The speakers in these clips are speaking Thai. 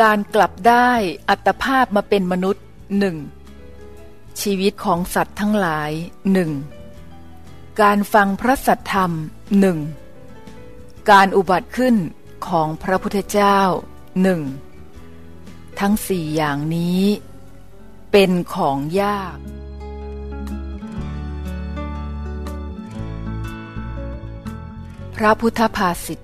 การกลับได้อัตภาพมาเป็นมนุษย์หนึ่งชีวิตของสัตว์ทั้งหลายหนึ่งการฟังพระสัทธรรมหนึ่งการอุบัติขึ้นของพระพุทธเจ้าหนึ่งทั้งสี่อย่างนี้เป็นของยาก พระพุทธภาษิต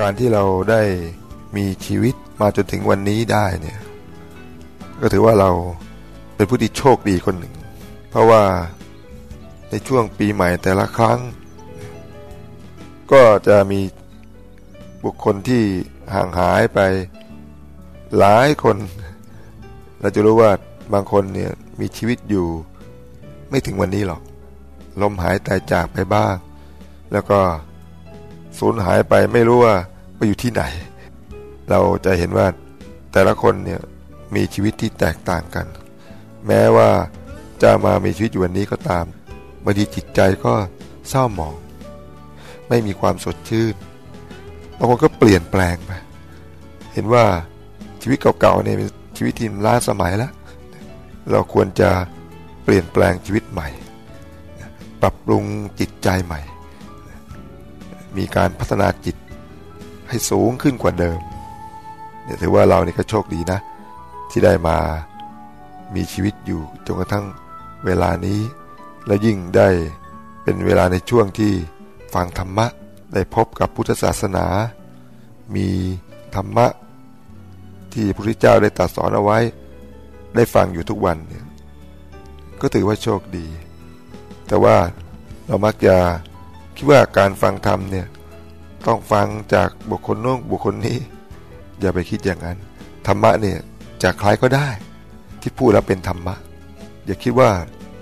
การที่เราได้มีชีวิตมาจนถึงวันนี้ได้เนี่ยก็ถือว่าเราเป็นผู้ที่โชคดีคนหนึ่ง เพราะว่าในช่วงปีใหม่แต่ละครั้ง ก็จะมีบุคคลที่ห่างหายไปหลายคน เราจะรู้ว่าบางคนเนี่ยมีชีวิตอยู่ไม่ถึงวันนี้หรอกลมหายตายจากไปบ้าง แล้วก็ สูญหายไปไม่รู้ว่าไปอยู่ที่ไหน เราจะเห็นว่าแต่ละคนเนี่ยมีชีวิตที่แตกต่างกัน แม้ว่าจะมามีชีวิตอยู่วันนี้ก็ตามบางทีจิตใจก็เศร้าหมอง ไม่มีความสดชื่นบางคนก็เปลี่ยนแปลงไปเห็นว่าชีวิตเก่าๆเนี่ยเป็นชีวิตที่ล้าสมัยแล้ว เราควรจะเปลี่ยนแปลงชีวิตใหม่ ปรับปรุงจิตใจใหม่ มีการพัฒนาจิตให้สูงขึ้นกว่าเดิมเนี่ยถือว่าเราเนี่ก็โชคดีนะ ที่ได้มามีชีวิตอยู่จนกระทั่งเวลานี้ และยิ่งได้เป็นเวลาในช่วงที่ฟังธรรมะได้พบกับพุทธศาสนา มีธรรมะ ที่พระพุทธเจ้าได้ตรัสสอนเอาไว้ ได้ฟังอยู่ทุกวันเนี่ยก็ถือว่าโชคดี แต่ว่าเรามักจะ คิดว่าการฟังธรรมเนี่ยต้องฟังจากบุคคลโน้นบุคคลนี้ อย่าไปคิดอย่างนั้นธรรมะเนี่ยจากใครก็ได้ ที่พูดแล้วเป็นธรรมะ อย่าคิดว่า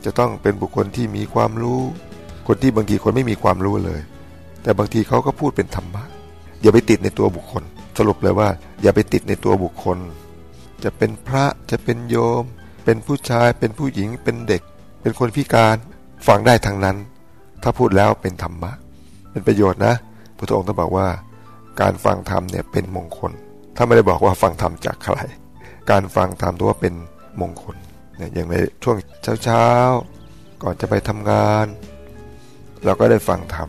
จะต้องเป็นบุคคลที่มีความรู้ คนที่บางทีคนไม่มีความรู้เลย แต่บางทีเขาก็พูดเป็นธรรมะ อย่าไปติดในตัวบุคคล สรุปเลยว่า อย่าไปติดในตัวบุคคล จะเป็นพระจะเป็นโยม เป็นผู้ชายเป็นผู้หญิงเป็นเด็ก เป็นคนพิการฟังได้ทั้งนั้น ถ้าพูดแล้วเป็นธรรมะ เป็นประโยชน์นะพระองค์ต้องบอกว่าการฟังธรรมเนี่ยเป็นมงคล ถ้าไม่ได้บอกว่าฟังธรรมจากใคร การฟังธรรมตัวเป็นมงคลเนี่ยอย่างในช่วงเช้าๆ ก่อนจะไปทำงาน เราก็ได้ฟังธรรม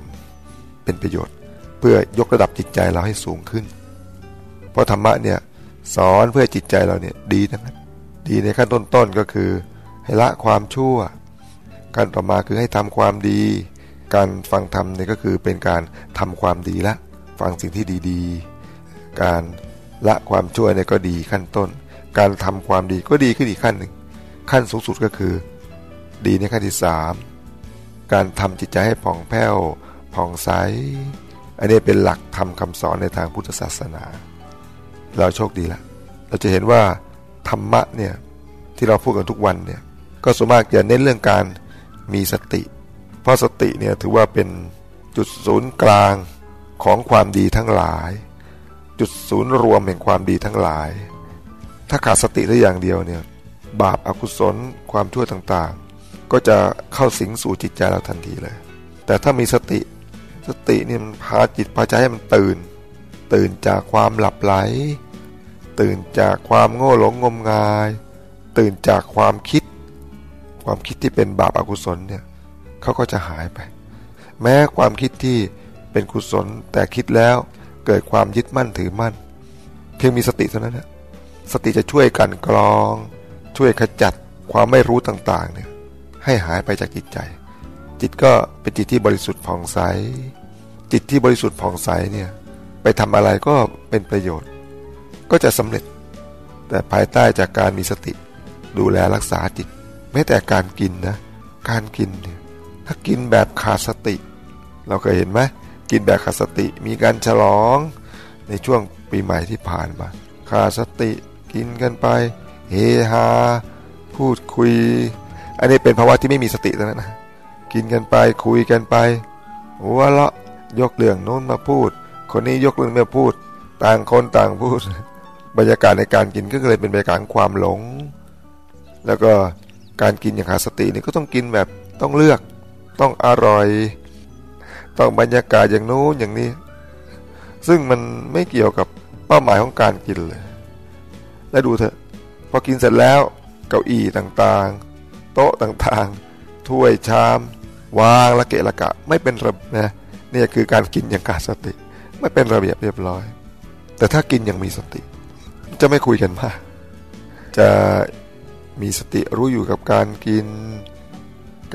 เป็นประโยชน์ เพื่อยกระดับจิตใจเราให้สูงขึ้น เพราะธรรมะเนี่ยสอนเพื่อจิตใจเราเนี่ยดีทั้งนั้นดีในขั้นต้นๆก็คือให้ละความชั่วการต่อมาคือให้ทำความดี การฟังธรรมเนี่ยก็คือเป็นการทำความดีละ ฟังสิ่งที่ดีๆ การละความชั่วเนี่ยก็ดีขั้นต้น การทำความดีก็ดีขึ้นอีกขั้นหนึ่ง ขั้นสูงสุดก็คือ ดีในขั้นที่สามการทำจิตใจให้ผ่องแผ้วผ่องใส อันนี้เป็นหลักทำคำสอนในทางพุทธศาสนา เราโชคดีละเราจะเห็นว่าธรรมะเนี่ยที่เราพูดกันทุกวันเนี่ยก็สมมากจะเน้นเรื่องการมีสติ ราะสติเนี่ยถือว่าเป็นจุดศูนย์กลางของความดีทั้งหลาย จุดศูนย์รวมแห่งความดีทั้งหลาย ถ้าขาดสติได้อย่างเดียวเนี่ยบาปอากุศลความชั่วต่างๆ ก็จะเข้าสิงสู่จิตใจเราทันทีเลย แต่ถ้ามีสติสติเนี่ยมันพาจิตพาใจให้มันตื่น ตื่นจากความหลับไหล ตื่นจากความโง่หลงงมงาย ตื่นจากความคิด ความคิดที่เป็นบาปอากุศลเนี่ย เขาก็จะหายไป แม้ความคิดที่เป็นกุศลแต่คิดแล้วเกิดความยึดมั่นถือมั่น เพียงมีสติเท่านั้นนะสติจะช่วยกันกรอง ช่วยขจัดความไม่รู้ต่างๆเนี่ยให้หายไปจากจิตใจ จิตก็เป็นจิตที่บริสุทธิ์ผ่องใส จิตที่บริสุทธิ์ผ่องใสเนี่ยไปทำอะไรก็เป็นประโยชน์ ก็จะสำเร็จ แต่ภายใต้จากการมีสติ ดูแลรักษาจิตแม้แต่การกินนะ การกินเนี่ย ถ้ากินแบบขาดสติ เราเคยเห็นไหมกินแบบขาดสติมีการฉลองในช่วงปีใหม่ที่ผ่านมาขาดสติกินกันไปเฮฮาพูดคุย อันนี้เป็นภาวะที่ไม่มีสติแล้วนะกินกันไปคุยกันไปหัวเราะยกเรื่องโน้นมาพูด คนนี้ยกเรื่องมาพูด ต่างคนต่างพูด บรรยากาศในการกินก็เลยเป็นบรรยากาศความหลง แล้วก็การกินอย่างขาดสตินี่ก็ต้องกินแบบต้องเลือก ต้องอร่อย ต้องบรรยากาศอย่างนู้นอย่างนี้ ซึ่งมันไม่เกี่ยวกับเป้าหมายของการกินเลย และดูเถอะ พอกินเสร็จแล้วเก้าอี้ต่างๆ โต๊ะต่างๆ ถ้วยชาม วางละเกะละกะ ไม่เป็นระนะนี่คือการกินอย่างขาดสติ ไม่เป็นระเบียบเรียบร้อย แต่ถ้ากินอย่างมีสติ จะไม่คุยกันมาก จะมีสติรู้อยู่กับการกิน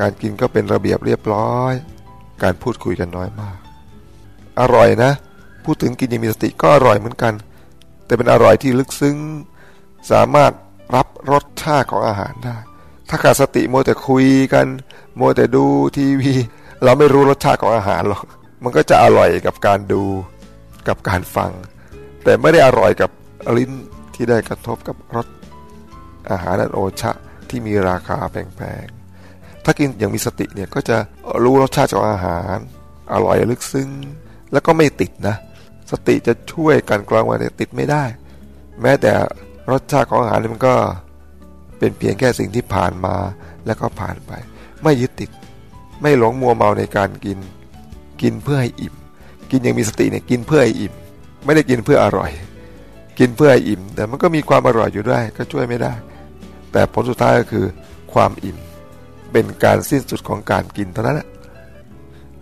การกินก็เป็นระเบียบเรียบร้อย การพูดคุยกันน้อยมาก อร่อยนะ พูดถึงกินยังมีสติก็อร่อยเหมือนกัน แต่เป็นอร่อยที่ลึกซึ้ง สามารถรับรสชาติของอาหารได้ ถ้าขาดสติโมแต่คุยกันโมแต่ดูทีวี เราไม่รู้รสชาติของอาหารหรอก มันก็จะอร่อยกับการดูกับการฟัง แต่ไม่ได้อร่อยกับลิ้นที่ได้กระทบกับรสอาหารอันโอชะที่มีราคาแพงๆ ถ้ากินอย่างมีสติเนี่ยก็จะรู้รสชาติของอาหาร อร่อยลึกซึ้ง แล้วก็ไม่ติดนะ สติจะช่วยกันกลางวันติดไม่ได้ แม้แต่รสชาติของอาหารมันก็เป็นเพียงแค่สิ่งที่ผ่านมาแล้วก็ผ่านไป ไม่ยึดติด ไม่หลงมัวเมาในการกิน กินเพื่อให้อิ่ม กินอย่างมีสติเนี่ยกินเพื่อให้อิ่ม ไม่ได้กินเพื่ออร่อย กินเพื่อให้อิ่ม แต่มันก็มีความอร่อยอยู่ด้วยก็ช่วยไม่ได้ แต่ผลสุดท้ายก็คือความอิ่ม เป็นการสิ้นสุดของการกินเท่านั้นแหละ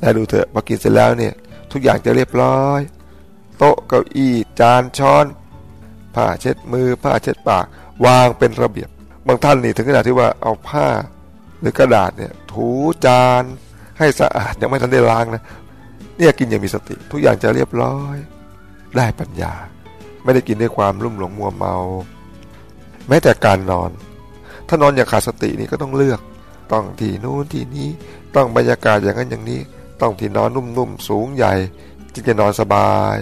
แล้วดูเถอะพอกินเสร็จแล้วเนี่ยทุกอย่างจะเรียบร้อย โต๊ะเก้าอี้จานช้อนผ้าเช็ดมือผ้าเช็ดปาก วางเป็นระเบียบ บางท่านนี่ถึงขนาดที่ว่าเอาผ้าหรือกระดาษเนี่ยถูจานให้สะอาดยังไม่ทันได้ล้างนะเนี่ยกินอย่างมีสติ ทุกอย่างจะเรียบร้อย ได้ปัญญา ไม่ได้กินด้วยความรุ่มหลงมัวเมา แม้แต่การนอน ถ้านอนอย่างขาดสตินี่ก็ต้องเลือก ต้องที่นู้นที่นี้ ต้องบรรยากาศอย่างนั้นอย่างนี้ ต้องที่นอนนุ่มๆสูงใหญ่จึงจะนอนสบาย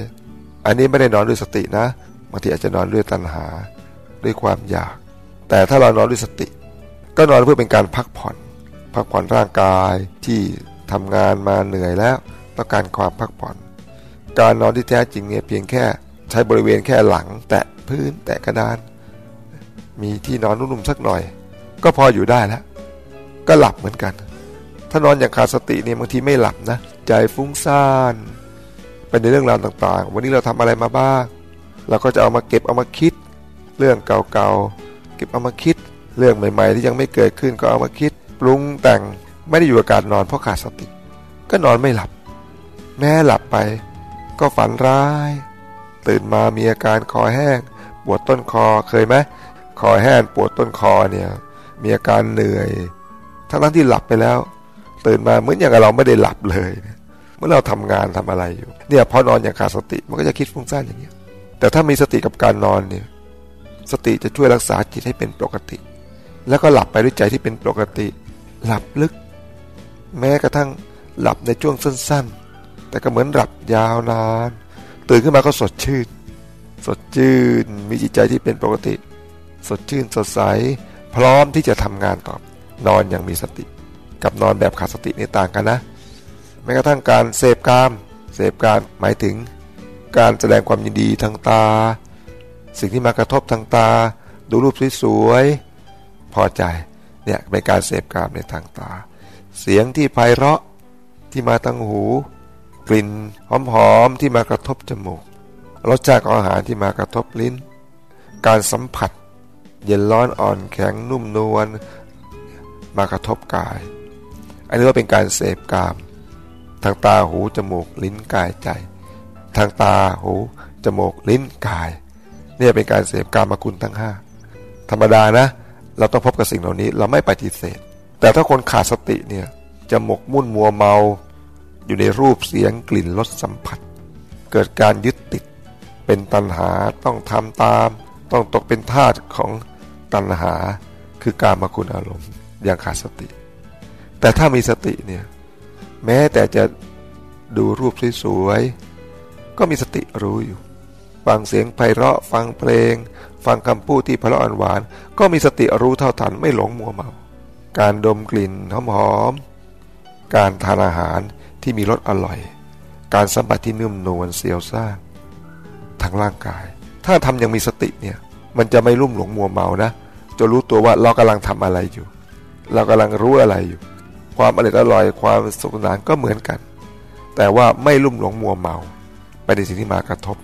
อันนี้ไม่ได้นอนด้วยสตินะบางทีอาจจะนอนด้วยตัณหา ด้วยความอยาก แต่ถ้าเรานอนด้วยสติ ก็นอนเพื่อเป็นการพักผ่อน พักผ่อนร่างกายที่ทำงานมาเหนื่อยแล้วต้องการความพักผ่อน การนอนที่แท้จริงเนี่ยเพียงแค่ใช้บริเวณแค่หลัง แตะพื้นแตะกระดาน มีที่นอนนุ่มๆสักหน่อย ก็พออยู่ได้แล้ว ก็หลับเหมือนกัน ถ้านอนอย่างขาดสติเนี่ยบางทีไม่หลับนะ ใจฟุ้งซ่านเป็นในเรื่องราวต่างๆ วันนี้เราทำอะไรมาบ้าง เราก็จะเอามาเก็บเอามาคิด เรื่องเก่าๆ เก็บเอามาคิด เรื่องใหม่ ๆ ที่ยังไม่เกิดขึ้นก็เอามาคิด ปรุงแต่งไม่ได้อยู่กับการนอนเพราะขาดสติ ก็นอนไม่หลับ แม้หลับไป ก็ฝันร้าย ตื่นมามีอาการคอแห้ง ปวดต้นคอเคยไหมคอแห้งปวดต้นคอเนี่ยมีอาการเหนื่อย ทั้งนั้นที่หลับไปแล้ว ตื่นมาเหมือนอย่างเราไม่ได้หลับเลยเมื่อเราทำงานทำอะไรอยู่เนี่ยพอนอนอย่างขาดสติมันก็จะคิดฟุ้งซ่านอย่างเงี้ย แต่ถ้ามีสติกับการนอนเนี่ย สติจะช่วยรักษาจิตให้เป็นปกติ แล้วก็หลับไปด้วยใจที่เป็นปกติ หลับลึก แม้กระทั่งหลับในช่วงสั้น ๆ แต่ก็เหมือนหลับยาวนาน ตื่นขึ้นมาก็สดชื่น สดชื่นมีจิตใจที่เป็นปกติ สดชื่นสดใส พร้อมที่จะทำงานต่อ นอนอย่างมีสติ กับนอนแบบขาดสตินี่ต่างกันนะแม้กระทั่งการเสพกามเสพการหมายถึง การแสดงความยินดีทางตา สิ่งที่มากระทบทางตา ดูรูปสวยๆพอใจเนี่ยเป็นการเสพกามในทางตา เสียงที่ไพเราะที่มาทางหู กลิ่นหอมๆที่มากระทบจมูกรสชาติของอาหารที่มากระทบลิ้น การสัมผัส เย็นร้อนอ่อนแข็งนุ่มนวล มากระทบกาย อันนี้ก็เป็นการเสพกาม ทางตาหูจมูกลิ้นกายใจ ทางตาหูจมูกลิ้นกาย เนี่ยเป็นการเสพกามคุณทั้งห้าธรรมดานะ เราต้องพบกับสิ่งเหล่านี้เราไม่ปฏิเสธ แต่ถ้าคนขาดสติเนี่ยจะหมกมุ่นมัวเมา อยู่ในรูปเสียงกลิ่นรสสัมผัส เกิดการยึดติด เป็นตัณหาต้องทำตาม ต้องตกเป็นทาสของตัณหาคือการมาคุณอารมณ์ ย่างขาดสติ แต่ถ้ามีสติเนี่ยแม้แต่จะดูรูปสวยๆก็มีสติรู้อยู่ ฟังเสียงไพเราะฟังเพลง ฟังคำพูดที่เพราะอ่อนหวาน ก็มีสติรู้เท่าทันไม่หลงมัวเมา การดมกลิ่นหอมๆการทานอาหารที่มีรสอร่อย การสัมผัสที่นุ่มนวลเสียวซ่าทางร่างกาย ถ้าทำยังมีสติเนี่ยมันจะไม่ลุ่มหลงมัวเมานะจะรู้ตัวว่าเรากำลังทำอะไรอยู่ เรากำลังรู้อะไรอยู่ ความอร่อยอร่อยความสุขสนานก็เหมือนกัน แต่ว่าไม่ลุ่มหลงมัวเมา ไปในสิ่งที่มากระทบ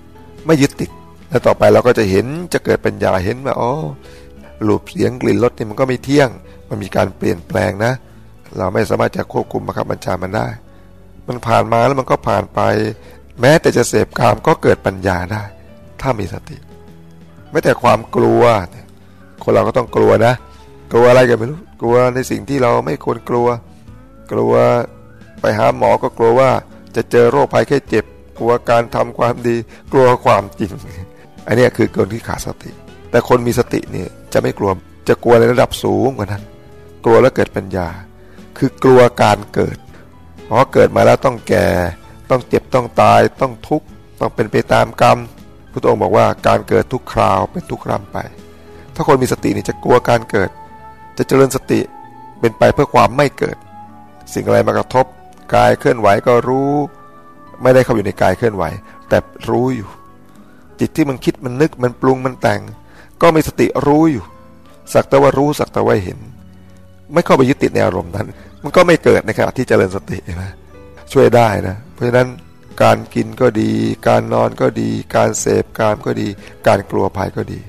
ไม่ยึดติด แล้วต่อไปเราก็จะเห็นจะเกิดปัญญาเห็นว่าอ๋อรูปเสียงกลิ่นรสนี่มันก็ไม่เที่ยง มันมีการเปลี่ยนแปลงนะ เราไม่สามารถจะควบคุมบังคับบัญชามันได้ มันผ่านมาแล้วมันก็ผ่านไป แม้แต่จะเสพกามก็เกิดปัญญาได้ ถ้ามีสติ ไม่แต่ความกลัว คนเราก็ต้องกลัวนะ กลัวอะไรกันไม่รู้กลัวในสิ่งที่เราไม่ควรกลัว กลัวไปหาหมอก็กลัวว่าจะเจอโรคภัยแค่เจ็บ กลัวการทำความดี กลัวความจริง อันนี้คือคนที่ขาดสติ แต่คนมีสตินี่จะไม่กลัวจะกลัวในระดับสูงกว่านั้น กลัวแล้วเกิดปัญญา คือกลัวการเกิดเพราะเกิดมาแล้วต้องแก่ ต้องเจ็บต้องตาย ต้องทุกข์ต้องเป็นไปตามกรรมพุทธองค์บอกว่าการเกิดทุกคราวเป็นทุกร่ำไป ถ้าคนมีสตินี่จะกลัวการเกิด จะเจริญสติเป็นไปเพื่อความไม่เกิด สิ่งอะไรมากระทบกายเคลื่อนไหวก็รู้ ไม่ได้เข้าอยู่ในกายเคลื่อนไหว แต่รู้อยู่ จิตที่มันคิดมันนึกมันปรุงมันแต่ง ก็มีสติรู้อยู่สักแต่ว่ารู้สักแต่ว่าเห็น ไม่เข้าไปยึดติดในอารมณ์นั้น มันก็ไม่เกิดในขณะที่เจริญสตินะช่วยได้นะ เพราะฉะนั้นการกินก็ดี การนอนก็ดี การเสพกามก็ดี การกลัวภัยก็ดี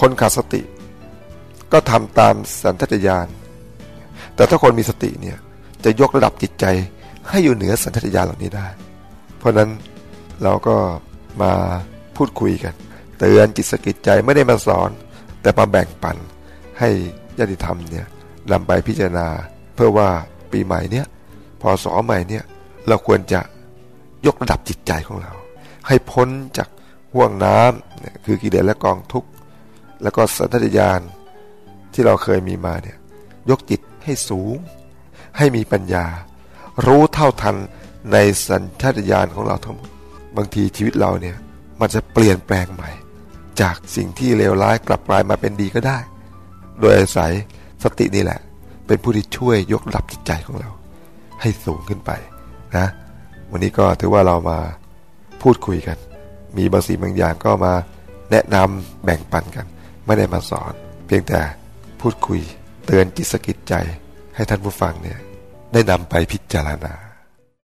คนขาดสติ ก็ทำตามสันทัตยานแต่ถ้าคนมีสติเนี่ยจะยกระดับจิตใจให้อยู่เหนือสันทัตยานเหล่านี้ได้ เพราะนั้นเราก็มาพูดคุยกัน เตือนจิตสกิจใจไม่ได้มาสอน แต่มาแบ่งปันให้ญาติธรรมเนี่ยนำไปพิจารณา เพื่อว่าปีใหม่เนี้ยพอสอใหม่เนี่ยเราควรจะยกระดับจิตใจของเรา ให้พ้นจากห่วงน้ำคือกิเลสและกองทุกข์แล้วก็สันทญาณ ที่เราเคยมีมาเนี่ยยกจิตให้สูง ให้มีปัญญา รู้เท่าทันในสัญชาตญาณของเราทั้งหมดบางทีชีวิตเราเนี่ยมันจะเปลี่ยนแปลงใหม่ จากสิ่งที่เลวร้ายกลับกลายมาเป็นดีก็ได้ โดยอาศัยสตินี่แหละ เป็นผู้ที่ช่วยยกระดับจิตใจของเรา ให้สูงขึ้นไปนะวันนี้ก็ถือว่าเรามาพูดคุยกัน มีบางสิ่งบางอย่างก็มาแนะนำแบ่งปันกัน ไม่ได้มาสอน เพียงแต่ พูดคุย เตือนจิตสกิดใจให้ท่านผู้ฟังเนี่ยได้นำไปพิจารณา